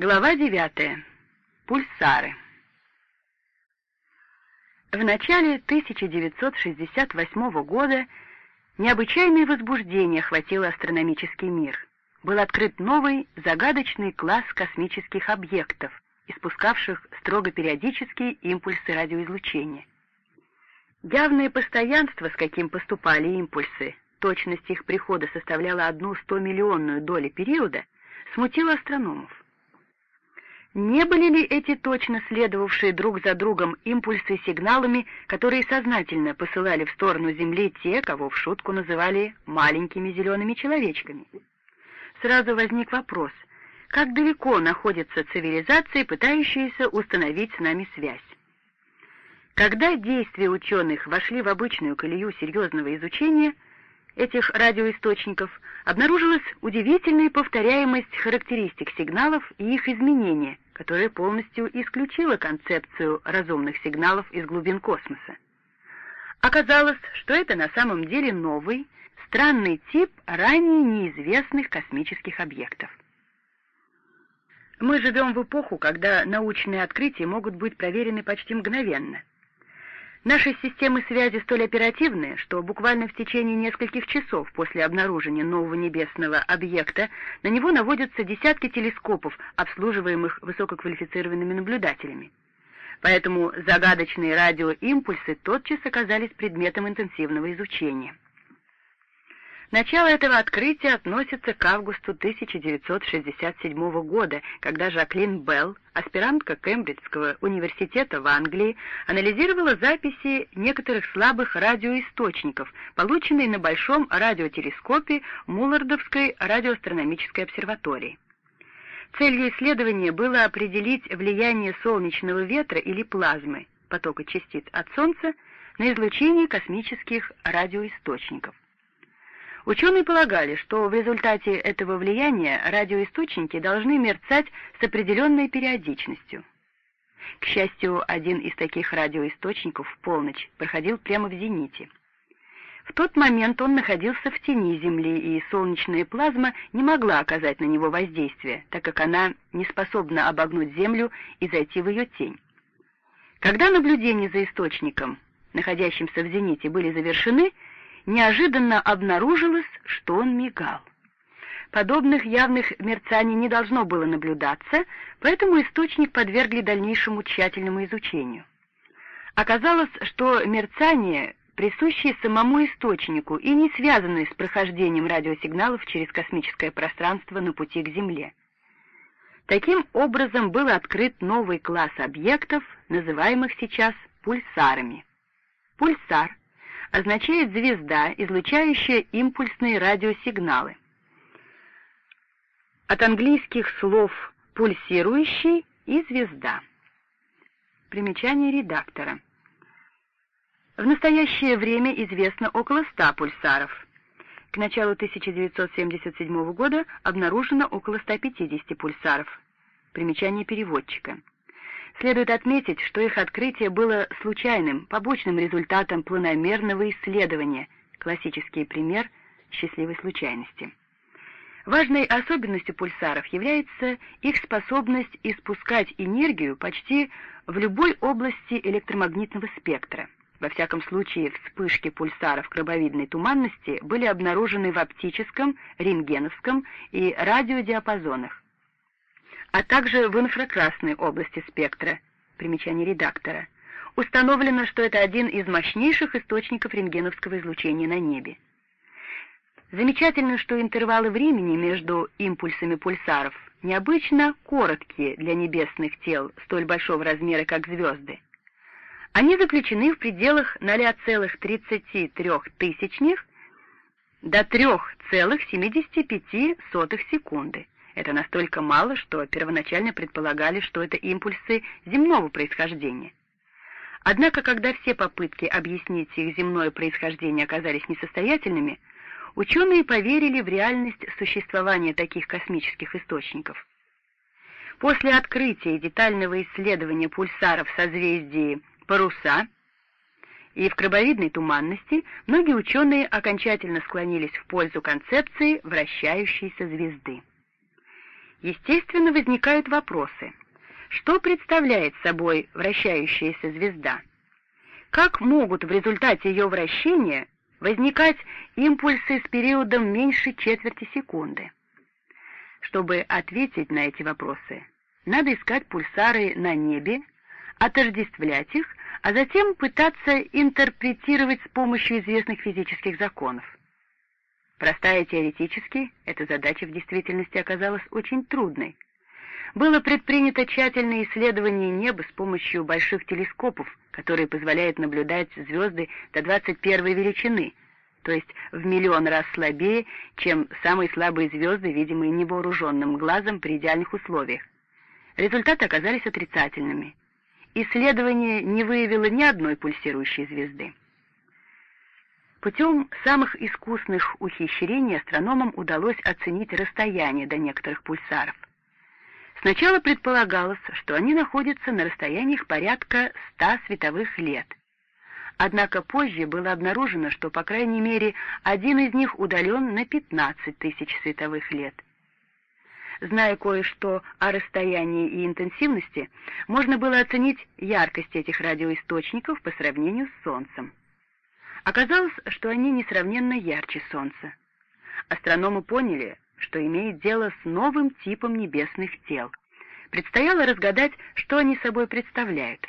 Глава 9. Пульсары. В начале 1968 года необычайное возбуждение охватило астрономический мир. Был открыт новый загадочный класс космических объектов, испускавших строго периодические импульсы радиоизлучения. Явное постоянство, с каким поступали импульсы, точность их прихода составляла одну сто-миллионную долю периода, смутило астрономов. Не были ли эти точно следовавшие друг за другом импульсы сигналами, которые сознательно посылали в сторону Земли те, кого в шутку называли «маленькими зелеными человечками»? Сразу возник вопрос, как далеко находятся цивилизации, пытающиеся установить с нами связь? Когда действия ученых вошли в обычную колею серьезного изучения этих радиоисточников, обнаружилась удивительная повторяемость характеристик сигналов и их изменения, которая полностью исключила концепцию разумных сигналов из глубин космоса. Оказалось, что это на самом деле новый, странный тип ранее неизвестных космических объектов. Мы живем в эпоху, когда научные открытия могут быть проверены почти мгновенно. Наши системы связи столь оперативны, что буквально в течение нескольких часов после обнаружения нового небесного объекта на него наводятся десятки телескопов, обслуживаемых высококвалифицированными наблюдателями. Поэтому загадочные радиоимпульсы тотчас оказались предметом интенсивного изучения. Начало этого открытия относится к августу 1967 года, когда Жаклин Белл, аспирантка Кембриджского университета в Англии, анализировала записи некоторых слабых радиоисточников, полученные на большом радиотелескопе Муллардовской радиоастрономической обсерватории. Целью исследования было определить влияние солнечного ветра или плазмы, потока частиц от Солнца, на излучение космических радиоисточников. Ученые полагали, что в результате этого влияния радиоисточники должны мерцать с определенной периодичностью. К счастью, один из таких радиоисточников в полночь проходил прямо в зените. В тот момент он находился в тени Земли, и солнечная плазма не могла оказать на него воздействие, так как она не способна обогнуть Землю и зайти в ее тень. Когда наблюдения за источником, находящимся в зените, были завершены, неожиданно обнаружилось, что он мигал. Подобных явных мерцаний не должно было наблюдаться, поэтому источник подвергли дальнейшему тщательному изучению. Оказалось, что мерцание присущие самому источнику и не связанные с прохождением радиосигналов через космическое пространство на пути к Земле. Таким образом был открыт новый класс объектов, называемых сейчас пульсарами. Пульсар означает звезда, излучающая импульсные радиосигналы. От английских слов «пульсирующий» и «звезда». Примечание редактора. В настоящее время известно около 100 пульсаров. К началу 1977 года обнаружено около 150 пульсаров. Примечание переводчика. Следует отметить, что их открытие было случайным, побочным результатом планомерного исследования, классический пример счастливой случайности. Важной особенностью пульсаров является их способность испускать энергию почти в любой области электромагнитного спектра. Во всяком случае, вспышки пульсаров крабовидной туманности были обнаружены в оптическом, рентгеновском и радиодиапазонах а также в инфракрасной области спектра. Примечание редактора. Установлено, что это один из мощнейших источников рентгеновского излучения на небе. Замечательно, что интервалы времени между импульсами пульсаров необычно короткие для небесных тел столь большого размера, как звезды. Они заключены в пределах 0,33 тысячных до 3,75 секунды. Это настолько мало, что первоначально предполагали, что это импульсы земного происхождения. Однако, когда все попытки объяснить их земное происхождение оказались несостоятельными, ученые поверили в реальность существования таких космических источников. После открытия и детального исследования пульсаров созвездии Паруса и в крабовидной туманности, многие ученые окончательно склонились в пользу концепции вращающейся звезды. Естественно, возникают вопросы. Что представляет собой вращающаяся звезда? Как могут в результате ее вращения возникать импульсы с периодом меньше четверти секунды? Чтобы ответить на эти вопросы, надо искать пульсары на небе, отождествлять их, а затем пытаться интерпретировать с помощью известных физических законов. Простая теоретически, эта задача в действительности оказалась очень трудной. Было предпринято тщательное исследование неба с помощью больших телескопов, которые позволяют наблюдать звезды до 21 величины, то есть в миллион раз слабее, чем самые слабые звезды, видимые невооруженным глазом при идеальных условиях. Результаты оказались отрицательными. Исследование не выявило ни одной пульсирующей звезды. Путем самых искусных ухищрений астрономам удалось оценить расстояние до некоторых пульсаров. Сначала предполагалось, что они находятся на расстояниях порядка 100 световых лет. Однако позже было обнаружено, что по крайней мере один из них удален на 15 тысяч световых лет. Зная кое-что о расстоянии и интенсивности, можно было оценить яркость этих радиоисточников по сравнению с Солнцем. Оказалось, что они несравненно ярче Солнца. Астрономы поняли, что имеет дело с новым типом небесных тел. Предстояло разгадать, что они собой представляют.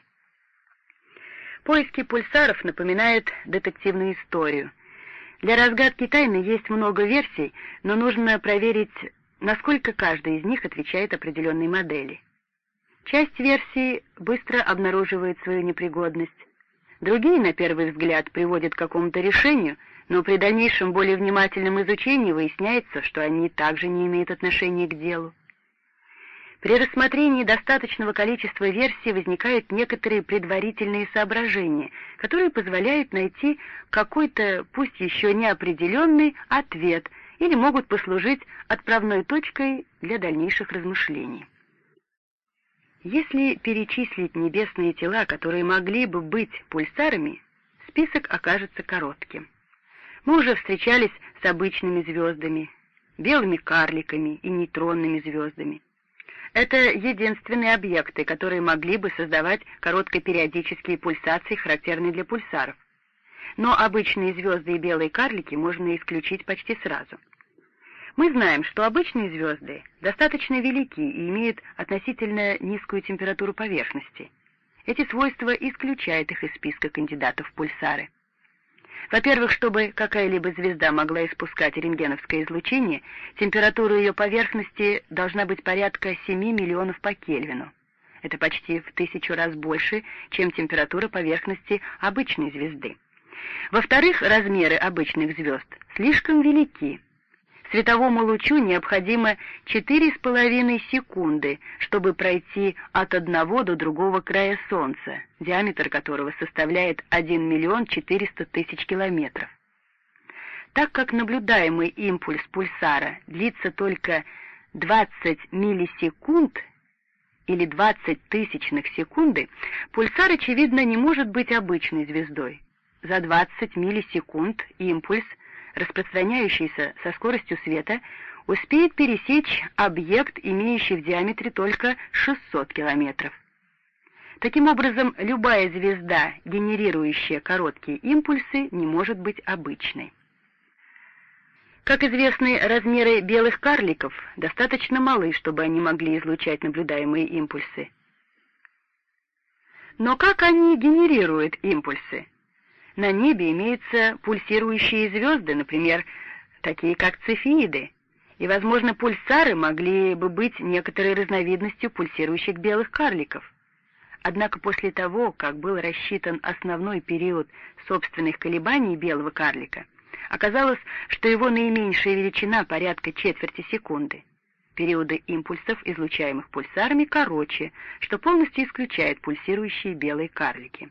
Поиски пульсаров напоминают детективную историю. Для разгадки тайны есть много версий, но нужно проверить, насколько каждая из них отвечает определенной модели. Часть версий быстро обнаруживает свою непригодность, Другие, на первый взгляд, приводят к какому-то решению, но при дальнейшем более внимательном изучении выясняется, что они также не имеют отношения к делу. При рассмотрении достаточного количества версий возникают некоторые предварительные соображения, которые позволяют найти какой-то, пусть еще неопределенный, ответ или могут послужить отправной точкой для дальнейших размышлений. Если перечислить небесные тела, которые могли бы быть пульсарами, список окажется коротким. Мы уже встречались с обычными звездами, белыми карликами и нейтронными звездами. Это единственные объекты, которые могли бы создавать короткопериодические пульсации, характерные для пульсаров. Но обычные звезды и белые карлики можно исключить почти сразу. Мы знаем, что обычные звезды достаточно велики и имеют относительно низкую температуру поверхности. Эти свойства исключают их из списка кандидатов в пульсары. Во-первых, чтобы какая-либо звезда могла испускать рентгеновское излучение, температура ее поверхности должна быть порядка 7 миллионов по Кельвину. Это почти в тысячу раз больше, чем температура поверхности обычной звезды. Во-вторых, размеры обычных звезд слишком велики, Световому лучу необходимо 4,5 секунды, чтобы пройти от одного до другого края Солнца, диаметр которого составляет 1 миллион 400 тысяч километров. Так как наблюдаемый импульс пульсара длится только 20 миллисекунд или 20 тысячных секунды, пульсар, очевидно, не может быть обычной звездой. За 20 миллисекунд импульс распространяющийся со скоростью света, успеет пересечь объект, имеющий в диаметре только 600 километров. Таким образом, любая звезда, генерирующая короткие импульсы, не может быть обычной. Как известны, размеры белых карликов достаточно малы, чтобы они могли излучать наблюдаемые импульсы. Но как они генерируют импульсы? На небе имеются пульсирующие звезды, например, такие как цефеиды, и, возможно, пульсары могли бы быть некоторой разновидностью пульсирующих белых карликов. Однако после того, как был рассчитан основной период собственных колебаний белого карлика, оказалось, что его наименьшая величина порядка четверти секунды. Периоды импульсов, излучаемых пульсарами, короче, что полностью исключает пульсирующие белые карлики.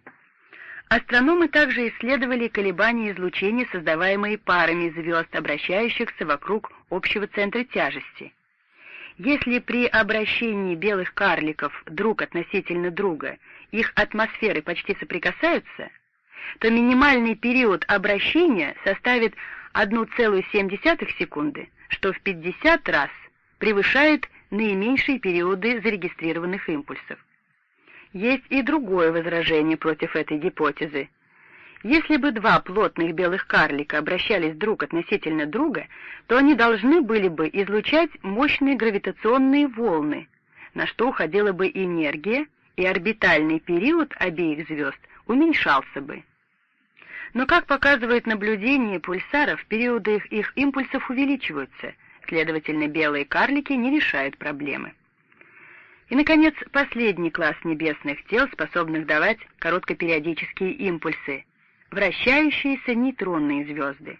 Астрономы также исследовали колебания излучения, создаваемые парами звезд, обращающихся вокруг общего центра тяжести. Если при обращении белых карликов друг относительно друга их атмосферы почти соприкасаются, то минимальный период обращения составит 1,7 секунды, что в 50 раз превышает наименьшие периоды зарегистрированных импульсов. Есть и другое возражение против этой гипотезы. Если бы два плотных белых карлика обращались друг относительно друга, то они должны были бы излучать мощные гравитационные волны, на что уходила бы энергия, и орбитальный период обеих звезд уменьшался бы. Но, как показывает наблюдение пульсаров, периоды их, их импульсов увеличиваются, следовательно, белые карлики не решают проблемы. И, наконец, последний класс небесных тел, способных давать короткопериодические импульсы — вращающиеся нейтронные звезды.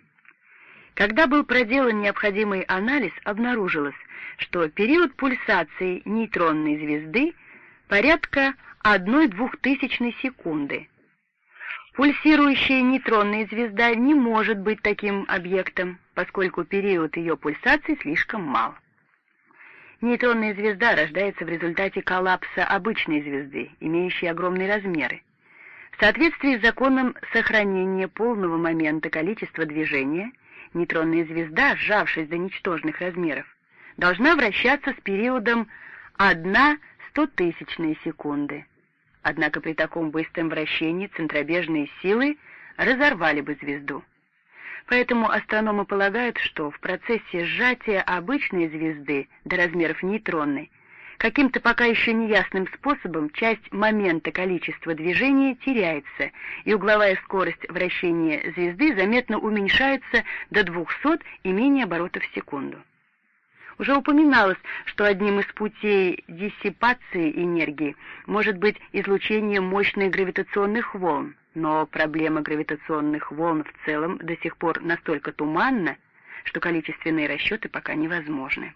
Когда был проделан необходимый анализ, обнаружилось, что период пульсации нейтронной звезды порядка 1,000 секунды — Пульсирующая нейтронная звезда не может быть таким объектом, поскольку период ее пульсации слишком мал. Нейтронная звезда рождается в результате коллапса обычной звезды, имеющей огромные размеры. В соответствии с законом сохранения полного момента количества движения, нейтронная звезда, сжавшись до ничтожных размеров, должна вращаться с периодом 1 стотысячная секунды. Однако при таком быстром вращении центробежные силы разорвали бы звезду. Поэтому астрономы полагают, что в процессе сжатия обычной звезды до размеров нейтронной каким-то пока еще неясным способом часть момента количества движения теряется, и угловая скорость вращения звезды заметно уменьшается до 200 и менее оборотов в секунду. Уже упоминалось, что одним из путей диссипации энергии может быть излучение мощных гравитационных волн, но проблема гравитационных волн в целом до сих пор настолько туманна, что количественные расчеты пока невозможны.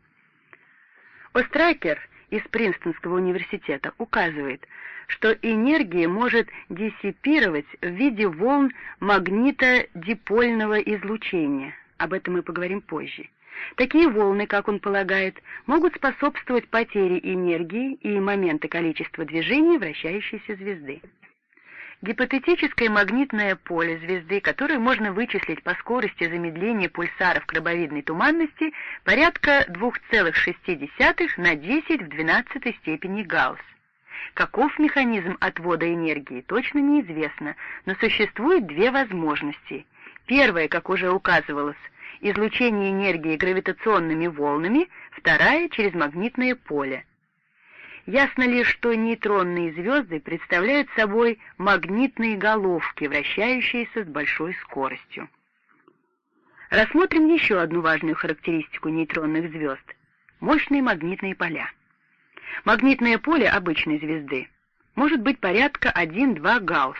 Остракер из Принстонского университета указывает, что энергия может диссипировать в виде волн магнитодипольного излучения. Об этом мы поговорим позже. Такие волны, как он полагает, могут способствовать потере энергии и момента количества движений вращающейся звезды. Гипотетическое магнитное поле звезды, которое можно вычислить по скорости замедления пульсаров крабовидной туманности, порядка 2,6 на 10 в 12 степени Гаусс. Каков механизм отвода энергии, точно неизвестно, но существует две возможности. Первая, как уже указывалось, излучение энергии гравитационными волнами, вторая — через магнитное поле. Ясно лишь, что нейтронные звезды представляют собой магнитные головки, вращающиеся с большой скоростью. Рассмотрим еще одну важную характеристику нейтронных звезд — мощные магнитные поля. Магнитное поле обычной звезды может быть порядка 1-2 гаусс.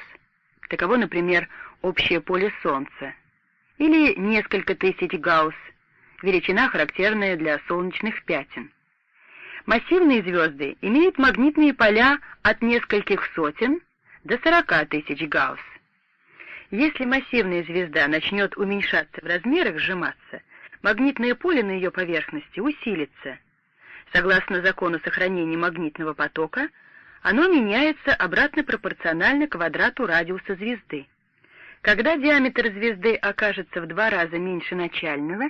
Таково, например, общее поле Солнца, или несколько тысяч гаусс, величина, характерная для солнечных пятен. Массивные звезды имеют магнитные поля от нескольких сотен до 40 тысяч гаусс. Если массивная звезда начнет уменьшаться в размерах, сжиматься, магнитное поле на ее поверхности усилится. Согласно закону сохранения магнитного потока, оно меняется обратно пропорционально квадрату радиуса звезды. Когда диаметр звезды окажется в два раза меньше начального,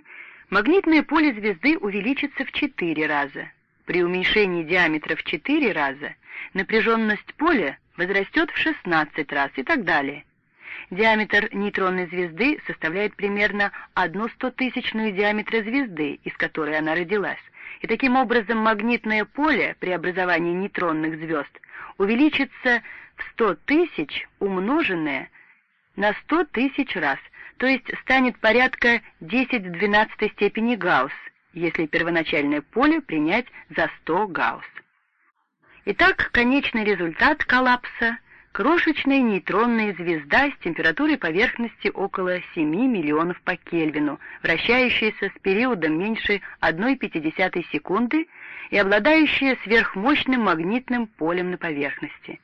магнитное поле звезды увеличится в четыре раза. При уменьшении диаметра в четыре раза напряженность поля возрастет в 16 раз и так далее. Диаметр нейтронной звезды составляет примерно одну стотысячную диаметра звезды, из которой она родилась, и таким образом магнитное поле при образовании нейтронных звезд увеличится в 100 тысяч умноженное на 100 тысяч раз, то есть станет порядка 10 в 12 степени Гаусс, если первоначальное поле принять за 100 Гаусс. Итак, конечный результат коллапса — крошечная нейтронная звезда с температурой поверхности около 7 миллионов по Кельвину, вращающаяся с периодом меньше 1,5 секунды и обладающая сверхмощным магнитным полем на поверхности.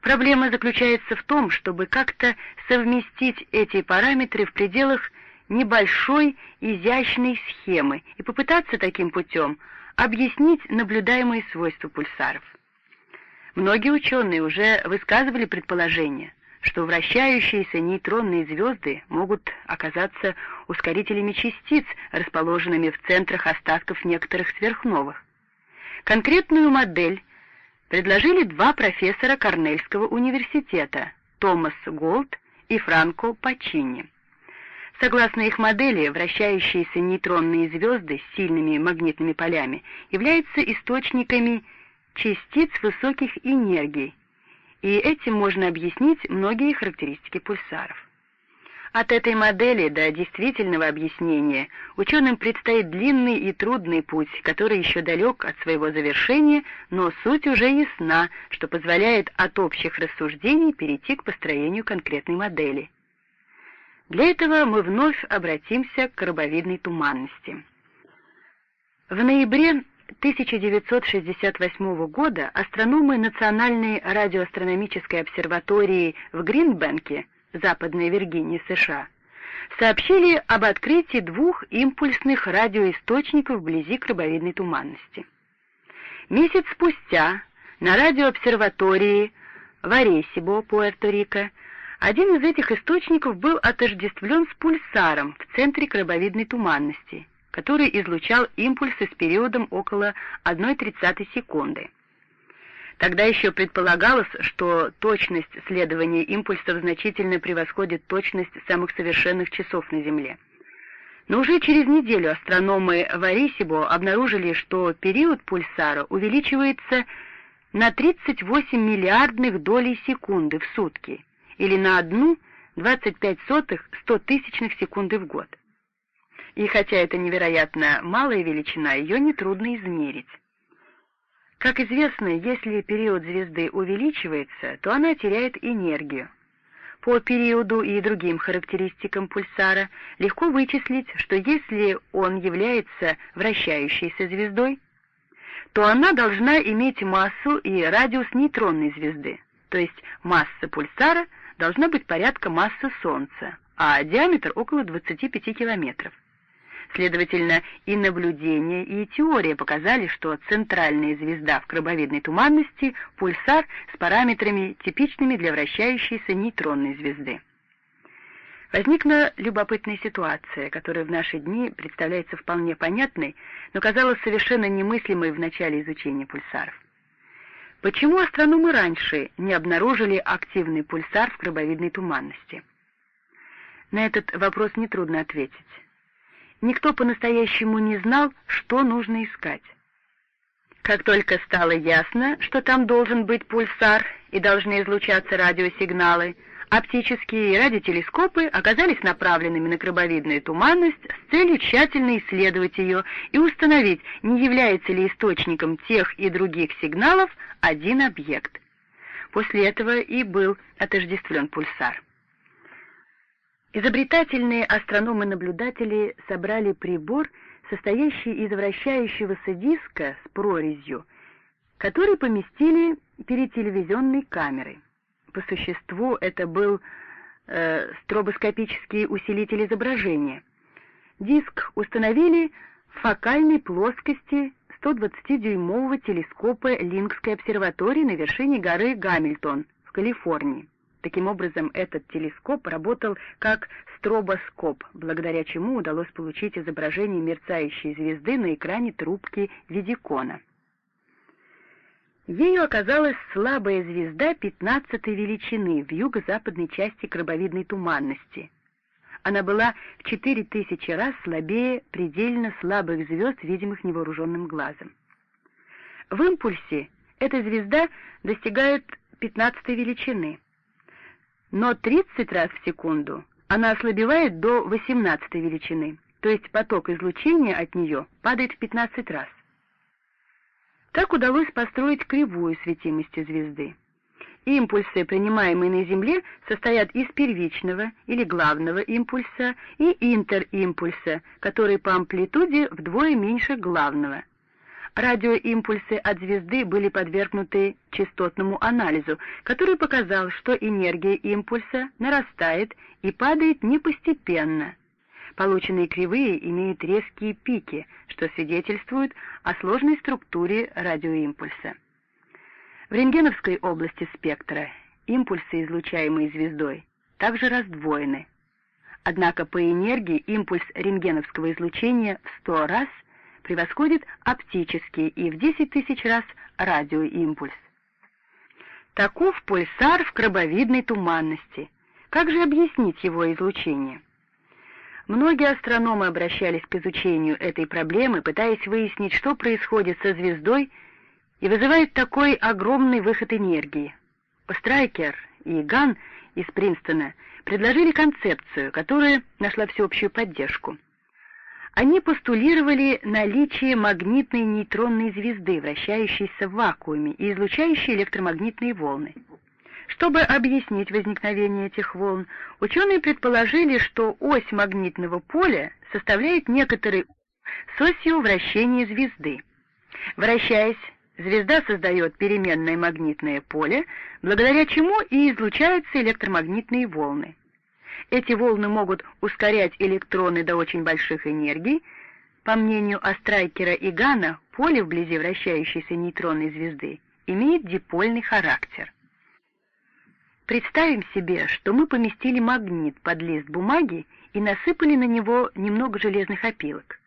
Проблема заключается в том, чтобы как-то совместить эти параметры в пределах небольшой изящной схемы и попытаться таким путем объяснить наблюдаемые свойства пульсаров. Многие ученые уже высказывали предположение, что вращающиеся нейтронные звезды могут оказаться ускорителями частиц, расположенными в центрах остатков некоторых сверхновых. Конкретную модель предложили два профессора Корнельского университета Томас Голд и Франко Пачини. Согласно их модели, вращающиеся нейтронные звезды с сильными магнитными полями являются источниками частиц высоких энергий, и этим можно объяснить многие характеристики пульсаров. От этой модели до действительного объяснения ученым предстоит длинный и трудный путь, который еще далек от своего завершения, но суть уже ясна, что позволяет от общих рассуждений перейти к построению конкретной модели. Для этого мы вновь обратимся к коробовидной туманности. В ноябре 1968 года астрономы Национальной радиоастрономической обсерватории в Гринбенке Западной Виргинии, США, сообщили об открытии двух импульсных радиоисточников вблизи крабовидной туманности. Месяц спустя на радиообсерватории в Аресибо, Пуэрто-Рико, один из этих источников был отождествлен с пульсаром в центре крабовидной туманности, который излучал импульсы с периодом около 1,30 секунды. Тогда еще предполагалось, что точность следования импульсов значительно превосходит точность самых совершенных часов на Земле. Но уже через неделю астрономы в Арисибо обнаружили, что период пульсара увеличивается на 38 миллиардных долей секунды в сутки, или на одну 25 сотых 100 тысячных секунды в год. И хотя это невероятно малая величина, ее нетрудно измерить. Как известно, если период звезды увеличивается, то она теряет энергию. По периоду и другим характеристикам пульсара легко вычислить, что если он является вращающейся звездой, то она должна иметь массу и радиус нейтронной звезды, то есть масса пульсара должна быть порядка массы Солнца, а диаметр около 25 километров. Следовательно, и наблюдения, и теория показали, что центральная звезда в крабовидной туманности — пульсар с параметрами, типичными для вращающейся нейтронной звезды. Возникла любопытная ситуация, которая в наши дни представляется вполне понятной, но казалась совершенно немыслимой в начале изучения пульсаров. Почему астрономы раньше не обнаружили активный пульсар в крабовидной туманности? На этот вопрос нетрудно ответить никто по-настоящему не знал, что нужно искать. Как только стало ясно, что там должен быть пульсар и должны излучаться радиосигналы, оптические радиотелескопы оказались направленными на крабовидную туманность с целью тщательно исследовать ее и установить, не является ли источником тех и других сигналов один объект. После этого и был отождествлен пульсар. Изобретательные астрономы-наблюдатели собрали прибор, состоящий из вращающегося диска с прорезью, который поместили перед телевизионной камерой. По существу это был э, стробоскопический усилитель изображения. Диск установили в фокальной плоскости 120-дюймового телескопа Линкской обсерватории на вершине горы Гамильтон в Калифорнии. Таким образом, этот телескоп работал как стробоскоп, благодаря чему удалось получить изображение мерцающей звезды на экране трубки видикона. Ею оказалась слабая звезда 15 величины в юго-западной части крабовидной туманности. Она была в 4000 раз слабее предельно слабых звезд, видимых невооруженным глазом. В импульсе эта звезда достигает 15 величины — но 30 раз в секунду она ослабевает до 18 величины, то есть поток излучения от нее падает в 15 раз. Так удалось построить кривую светимости звезды. Импульсы, принимаемые на Земле, состоят из первичного или главного импульса и интеримпульса, который по амплитуде вдвое меньше главного – радиоимпульсы от звезды были подвергнуты частотному анализу, который показал, что энергия импульса нарастает и падает не постепенно. Полученные кривые имеют резкие пики, что свидетельствует о сложной структуре радиоимпульса. В рентгеновской области спектра импульсы, излучаемые звездой, также раздвоены. Однако по энергии импульс рентгеновского излучения в 100 раз превосходит оптический и в 10 тысяч раз радиоимпульс. Таков пульсар в крабовидной туманности. Как же объяснить его излучение? Многие астрономы обращались к изучению этой проблемы, пытаясь выяснить, что происходит со звездой и вызывает такой огромный выход энергии. Страйкер и Ган из Принстона предложили концепцию, которая нашла всеобщую поддержку. Они постулировали наличие магнитной нейтронной звезды, вращающейся в вакууме и излучающей электромагнитные волны. Чтобы объяснить возникновение этих волн, ученые предположили, что ось магнитного поля составляет некоторый с осью вращения звезды. Вращаясь, звезда создает переменное магнитное поле, благодаря чему и излучаются электромагнитные волны. Эти волны могут ускорять электроны до очень больших энергий. По мнению Астрайкера и Гана, поле вблизи вращающейся нейтронной звезды имеет дипольный характер. Представим себе, что мы поместили магнит под лист бумаги и насыпали на него немного железных опилок.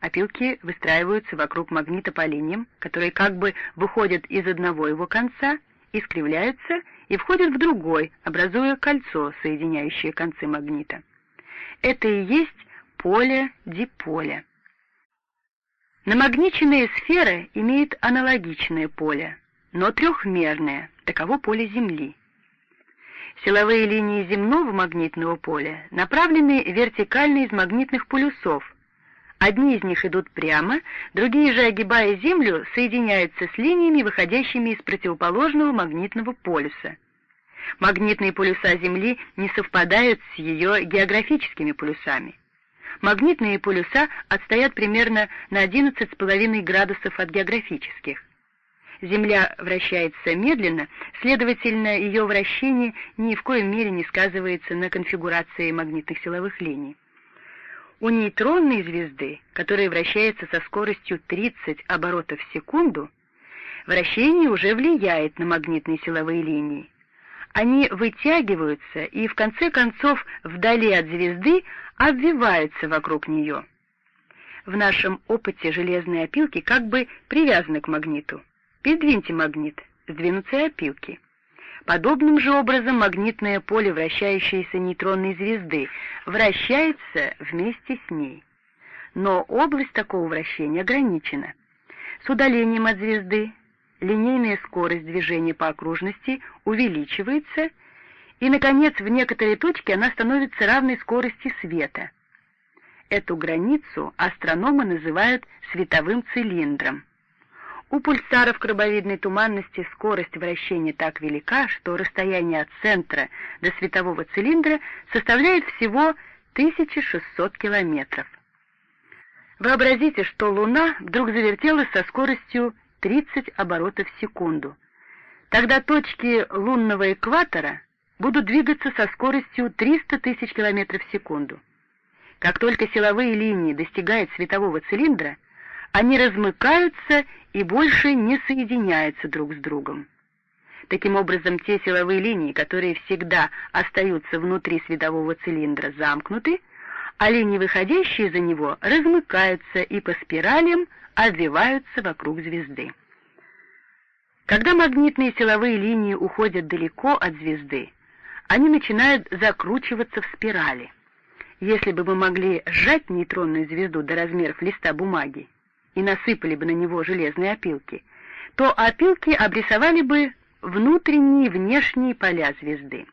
Опилки выстраиваются вокруг магнита по линиям, которые как бы выходят из одного его конца, искривляются и входят в другой, образуя кольцо, соединяющее концы магнита. Это и есть поле-диполе. Намагниченная сфера имеет аналогичное поле, но трехмерное, таково поле Земли. Силовые линии земного магнитного поля направлены вертикально из магнитных полюсов. Одни из них идут прямо, другие же, огибая Землю, соединяются с линиями, выходящими из противоположного магнитного полюса. Магнитные полюса Земли не совпадают с ее географическими полюсами. Магнитные полюса отстоят примерно на 11,5 градусов от географических. Земля вращается медленно, следовательно, ее вращение ни в коем мере не сказывается на конфигурации магнитных силовых линий. У нейтронной звезды, которая вращается со скоростью 30 оборотов в секунду, вращение уже влияет на магнитные силовые линии, они вытягиваются и в конце концов вдали от звезды обвиваются вокруг нее. В нашем опыте железные опилки как бы привязаны к магниту. Передвиньте магнит, сдвинутся опилки. Подобным же образом магнитное поле вращающейся нейтронной звезды вращается вместе с ней. Но область такого вращения ограничена. С удалением от звезды линейная скорость движения по окружности увеличивается, и, наконец, в некоторой точке она становится равной скорости света. Эту границу астрономы называют световым цилиндром. У пульсаров крабовидной туманности скорость вращения так велика, что расстояние от центра до светового цилиндра составляет всего 1600 километров. Вообразите, что Луна вдруг завертелась со скоростью 30 оборотов в секунду. Тогда точки лунного экватора будут двигаться со скоростью 300 тысяч километров в секунду. Как только силовые линии достигают светового цилиндра, они размыкаются и больше не соединяются друг с другом. Таким образом, те силовые линии, которые всегда остаются внутри светового цилиндра, замкнуты, а линии, выходящие за него, размыкаются и по спиралям обвиваются вокруг звезды. Когда магнитные силовые линии уходят далеко от звезды, они начинают закручиваться в спирали. Если бы мы могли сжать нейтронную звезду до размеров листа бумаги и насыпали бы на него железные опилки, то опилки обрисовали бы внутренние и внешние поля звезды.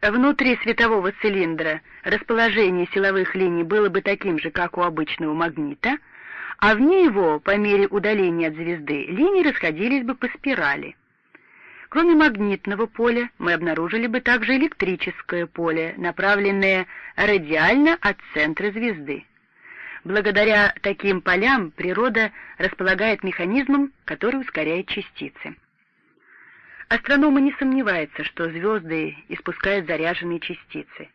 Внутри светового цилиндра расположение силовых линий было бы таким же, как у обычного магнита, а вне его, по мере удаления от звезды, линии расходились бы по спирали. Кроме магнитного поля, мы обнаружили бы также электрическое поле, направленное радиально от центра звезды. Благодаря таким полям природа располагает механизмом, который ускоряет частицы. Астрономы не сомневаются, что звезды испускают заряженные частицы.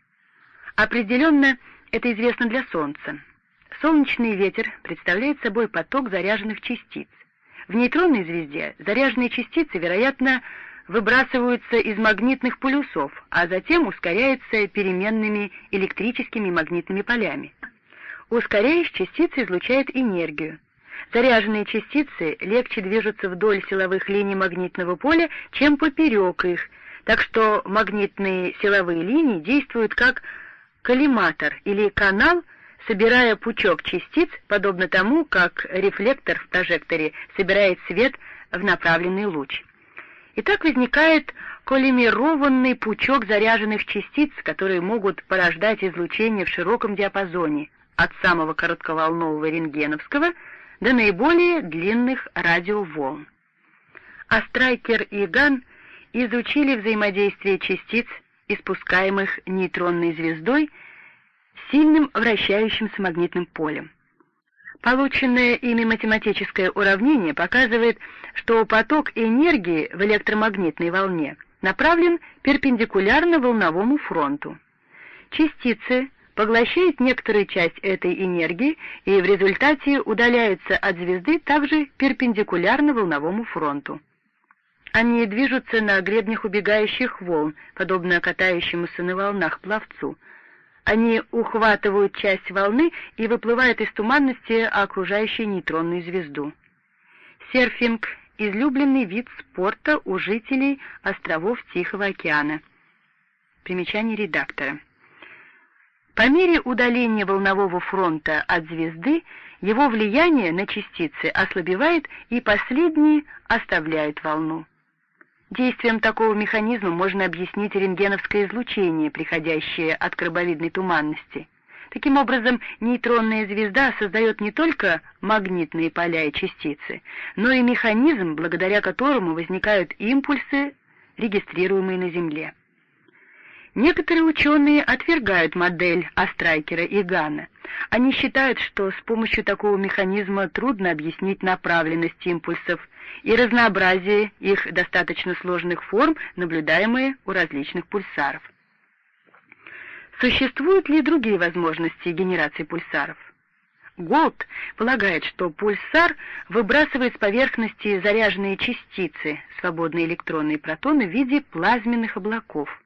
Определенно, это известно для Солнца. Солнечный ветер представляет собой поток заряженных частиц. В нейтронной звезде заряженные частицы, вероятно, выбрасываются из магнитных полюсов, а затем ускоряются переменными электрическими магнитными полями. Ускоряясь, частицы излучают энергию. Заряженные частицы легче движутся вдоль силовых линий магнитного поля, чем поперек их, так что магнитные силовые линии действуют как коллиматор или канал, собирая пучок частиц, подобно тому, как рефлектор в прожекторе собирает свет в направленный луч. И так возникает коллимированный пучок заряженных частиц, которые могут порождать излучение в широком диапазоне, от самого коротковолнового рентгеновского до наиболее длинных радиоволн. А Страйкер и Ган изучили взаимодействие частиц, испускаемых нейтронной звездой, с сильным вращающимся магнитным полем. Полученное ими математическое уравнение показывает, что поток энергии в электромагнитной волне направлен перпендикулярно волновому фронту. Частицы поглощают некоторую часть этой энергии и в результате удаляются от звезды также перпендикулярно волновому фронту. Они движутся на гребнях убегающих волн, подобно катающемуся на волнах пловцу. Они ухватывают часть волны и выплывают из туманности окружающей нейтронную звезду. Серфинг — излюбленный вид спорта у жителей островов Тихого океана. Примечание редактора. По мере удаления волнового фронта от звезды его влияние на частицы ослабевает, и последние оставляют волну. Действием такого механизма можно объяснить рентгеновское излучение, приходящее от крабовидной туманности. Таким образом, нейтронная звезда создает не только магнитные поля и частицы, но и механизм, благодаря которому возникают импульсы, регистрируемые на Земле. Некоторые ученые отвергают модель Астрайкера и Гана. Они считают, что с помощью такого механизма трудно объяснить направленность импульсов и разнообразие их достаточно сложных форм, наблюдаемые у различных пульсаров. Существуют ли другие возможности генерации пульсаров? Голд полагает, что пульсар выбрасывает с поверхности заряженные частицы, свободные электроны и протоны в виде плазменных облаков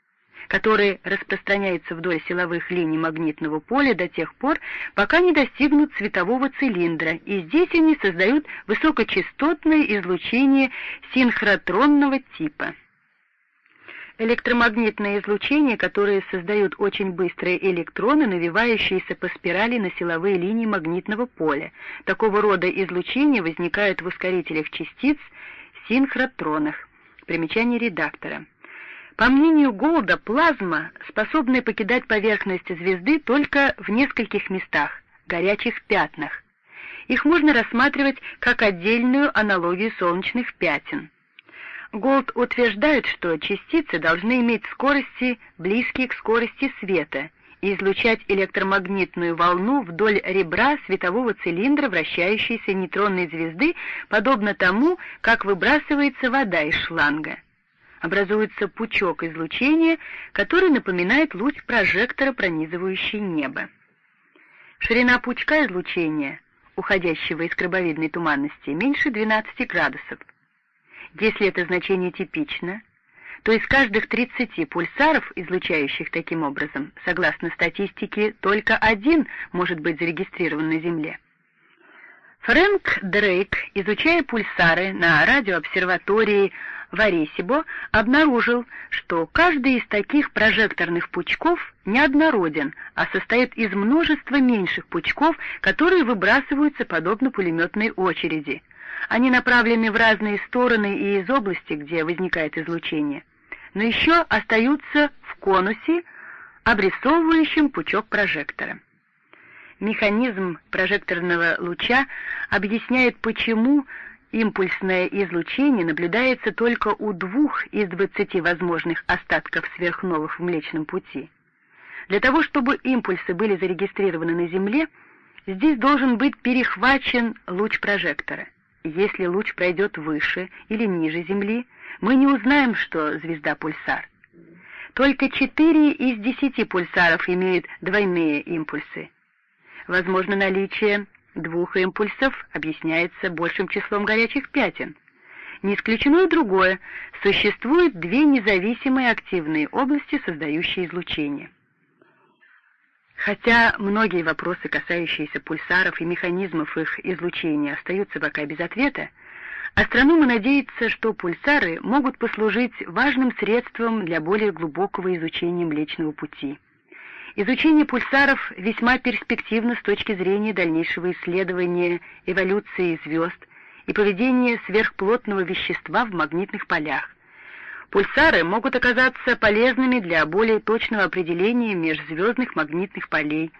которые распространяются вдоль силовых линий магнитного поля до тех пор, пока не достигнут светового цилиндра, и здесь они создают высокочастотное излучение синхротронного типа. Электромагнитное излучение, которое создают очень быстрые электроны, навивающиеся по спирали на силовые линии магнитного поля. Такого рода излучение возникает в ускорителях частиц, синхротронах. Примечание редактора. По мнению Голда, плазма, способная покидать поверхность звезды только в нескольких местах, горячих пятнах. Их можно рассматривать как отдельную аналогию солнечных пятен. Голд утверждает, что частицы должны иметь скорости, близкие к скорости света, и излучать электромагнитную волну вдоль ребра светового цилиндра вращающейся нейтронной звезды, подобно тому, как выбрасывается вода из шланга образуется пучок излучения, который напоминает луч прожектора, пронизывающий небо. Ширина пучка излучения, уходящего из крабовидной туманности, меньше 12 градусов. Если это значение типично, то из каждых 30 пульсаров, излучающих таким образом, согласно статистике, только один может быть зарегистрирован на Земле. Фрэнк Дрейк, изучая пульсары на радиообсерватории в Аресибо, обнаружил, что каждый из таких прожекторных пучков неоднороден, а состоит из множества меньших пучков, которые выбрасываются подобно пулеметной очереди. Они направлены в разные стороны и из области, где возникает излучение, но еще остаются в конусе, обрисовывающем пучок прожектора. Механизм прожекторного луча объясняет, почему импульсное излучение наблюдается только у двух из двадцати возможных остатков сверхновых в Млечном Пути. Для того, чтобы импульсы были зарегистрированы на Земле, здесь должен быть перехвачен луч прожектора. Если луч пройдет выше или ниже Земли, мы не узнаем, что звезда пульсар. Только четыре из десяти пульсаров имеют двойные импульсы. Возможно наличие двух импульсов объясняется большим числом горячих пятен. Не исключено и другое. Существуют две независимые активные области, создающие излучение. Хотя многие вопросы, касающиеся пульсаров и механизмов их излучения, остаются пока без ответа, астрономы надеются, что пульсары могут послужить важным средством для более глубокого изучения Млечного Пути. Изучение пульсаров весьма перспективно с точки зрения дальнейшего исследования эволюции звезд и поведения сверхплотного вещества в магнитных полях. Пульсары могут оказаться полезными для более точного определения межзвездных магнитных полей.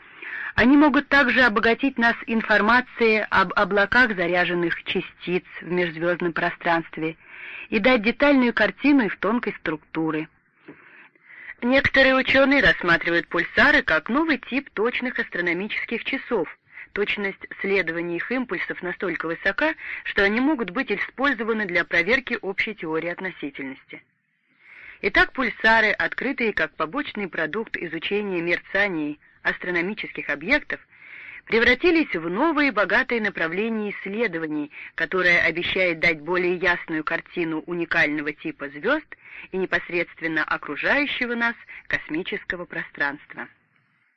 Они могут также обогатить нас информацией об облаках заряженных частиц в межзвездном пространстве и дать детальную картину их тонкой структуры. Некоторые ученые рассматривают пульсары как новый тип точных астрономических часов. Точность следования их импульсов настолько высока, что они могут быть использованы для проверки общей теории относительности. Итак, пульсары, открытые как побочный продукт изучения мерцаний астрономических объектов, превратились в новые богатые направления исследований, которое обещает дать более ясную картину уникального типа звезд и непосредственно окружающего нас космического пространства.